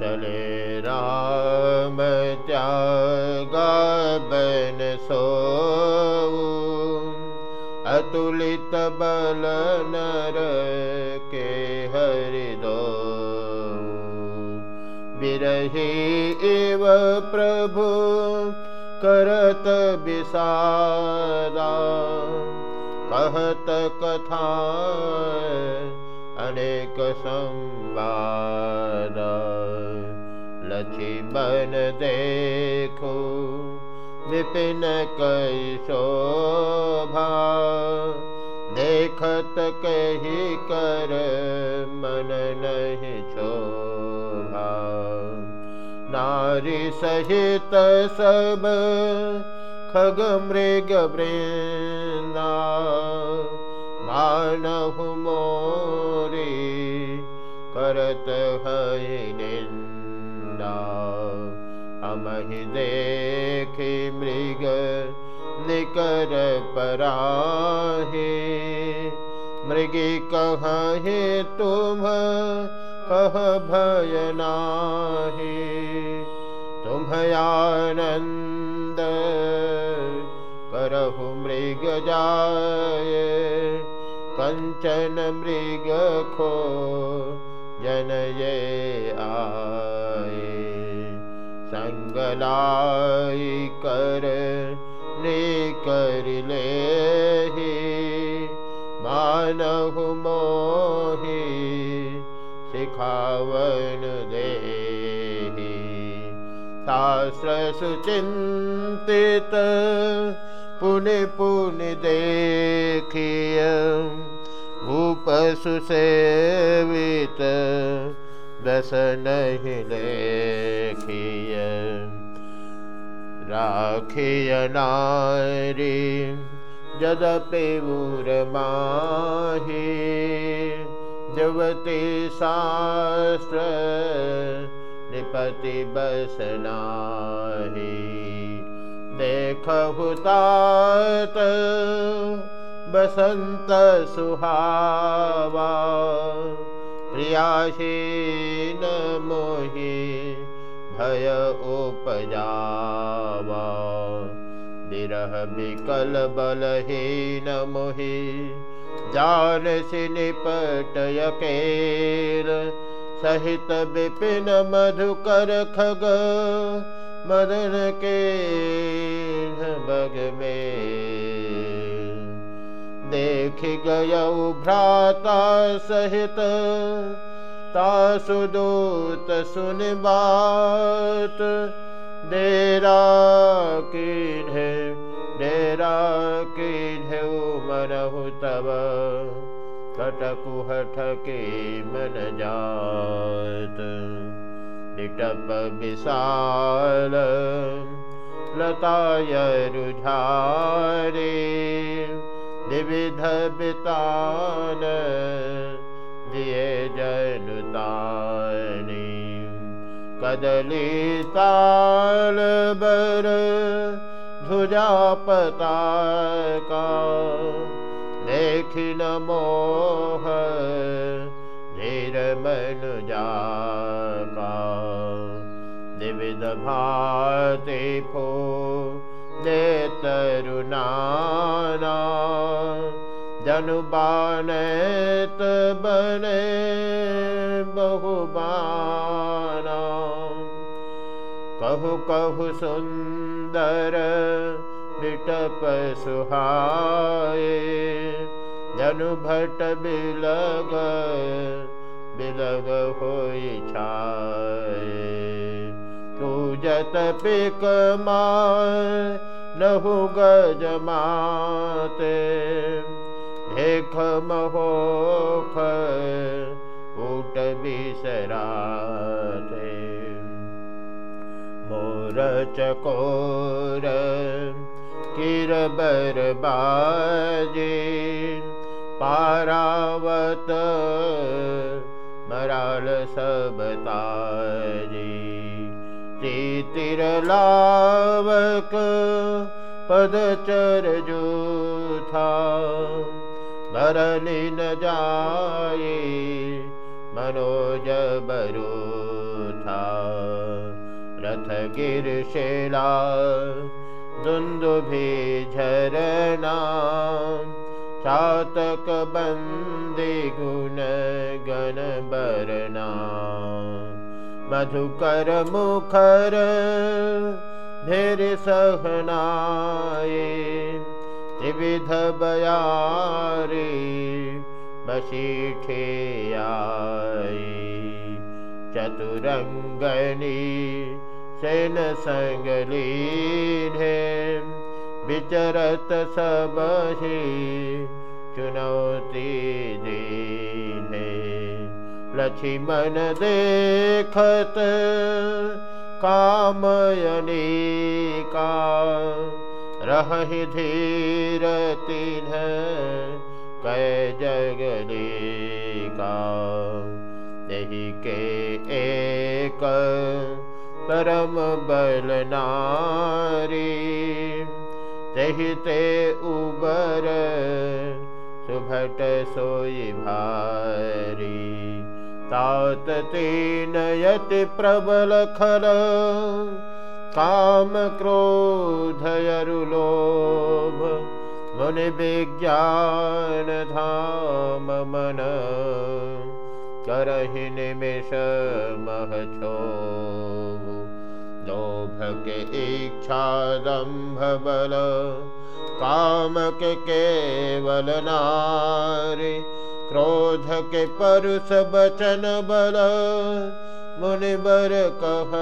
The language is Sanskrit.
चले राम बन सो अतुलित बल नर के हरिदो विरही एव प्रभु करत विषादा कहत कथा अनेक संवाद लक्ष्मण देखो विपिन कैशोभा देखत कही कर मन नहीं छोभा नारी सहित सब खग मृग वृंदा। मानहु मोरे अमहि देखे मृग निकर पराहे। मृगी कहे तुम कह भयनाहे तुम आनंद करहु मृग जाय कञ्चन मृग खो जनये आये सङ्गलाय कर ने करले मानहु मोहि शिखावन दे शास्त्र सुचिन्तित पुनि पुनि देखिय। भूप सुसेवित दस नहीं लेखिय। राखिय नारी जदपि माही जवती शास्त्र निपति बसनाही। देखहुतात बसन्त सुहावा प्रियाशीन मोहि भय उपजावा। विरह विकल बलहीन मोहि जानसि निपटयकेल सहित विपिन मधुकर खग मदन के बग में गय भ्राता सहित तासुदूत सुन बात डेरा किन्हे मनहु तब कटकुहठ के मन जात। निटप विशाल लताय रुझारे विविध बितान दिए जनुतानी। कदली ताल बर धुजा पता का देखिन मोह धीर मनुजा फो दे तरुणाना जनुबानत बने बहुबाना कहु कहु सुंदर विटप सुहाए जनु भट बिलग बिलग हो छाए पूजत पिक नहु गज महोख ऊट बिसराते। मोर चकोर किर बर बाजे पारावत मराल सबताजी। तिरलावक पदचर जो था भरली न जाए मनोज बरो था रथ गिरशेला दुन्दुभि झरना चातक बन्दि गुण गण बरना मधुकर मुखर ढेर सहनाए त्रिविध बयारे बसीठे आए चतुरङ्गनी सेन सङ्गलीने विचरत सबहि चुनौती दीने लक्ष्मण देखत कामयनी का रहि धीर तिन्ह कै का। यही के एक परम बल नारी। तही ते उबर सुभट सोई भारी। तात तीन यति प्रबल खल काम क्रोध क्रोधयरुलोभ मुनि विज्ञान धाम मन करहि निमिष मह छो लोभ के इच्छा दम्भ बल काम के केवल नारी क्रोध के परुष बचन बल मुनिबर कह